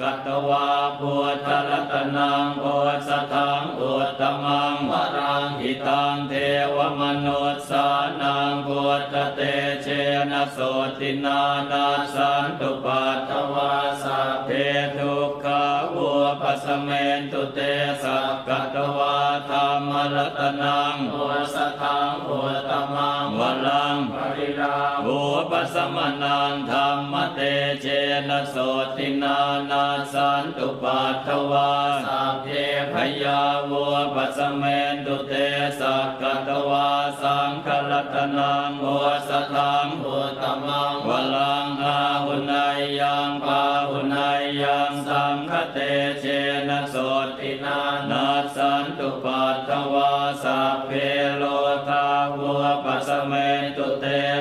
กัตวาพุทธรัตนังโอสถังอุตตมังวรังหิตังเทวมนุสสานังพุทธเตเชนะโสตินานาสันตุปัตตวาสัพเพทุกขาวัวปัสเมนตุเตสักกัตวาธรรมรัตนังโอสถังอุตตมัง ปริราภูปัสมนังธรรมเตเชนะโสตินานาสันตุปัตตวาสัพเพพยาวัวปัสเมนตุเตสักกัตวาสังฆรัตนังโอสถังอุตตมังวรังอาหุนายยังปาหุนายยังสังฆเตเชนะโสตินานาสันตุปัตตวาสัพเพ ปสเมตุเต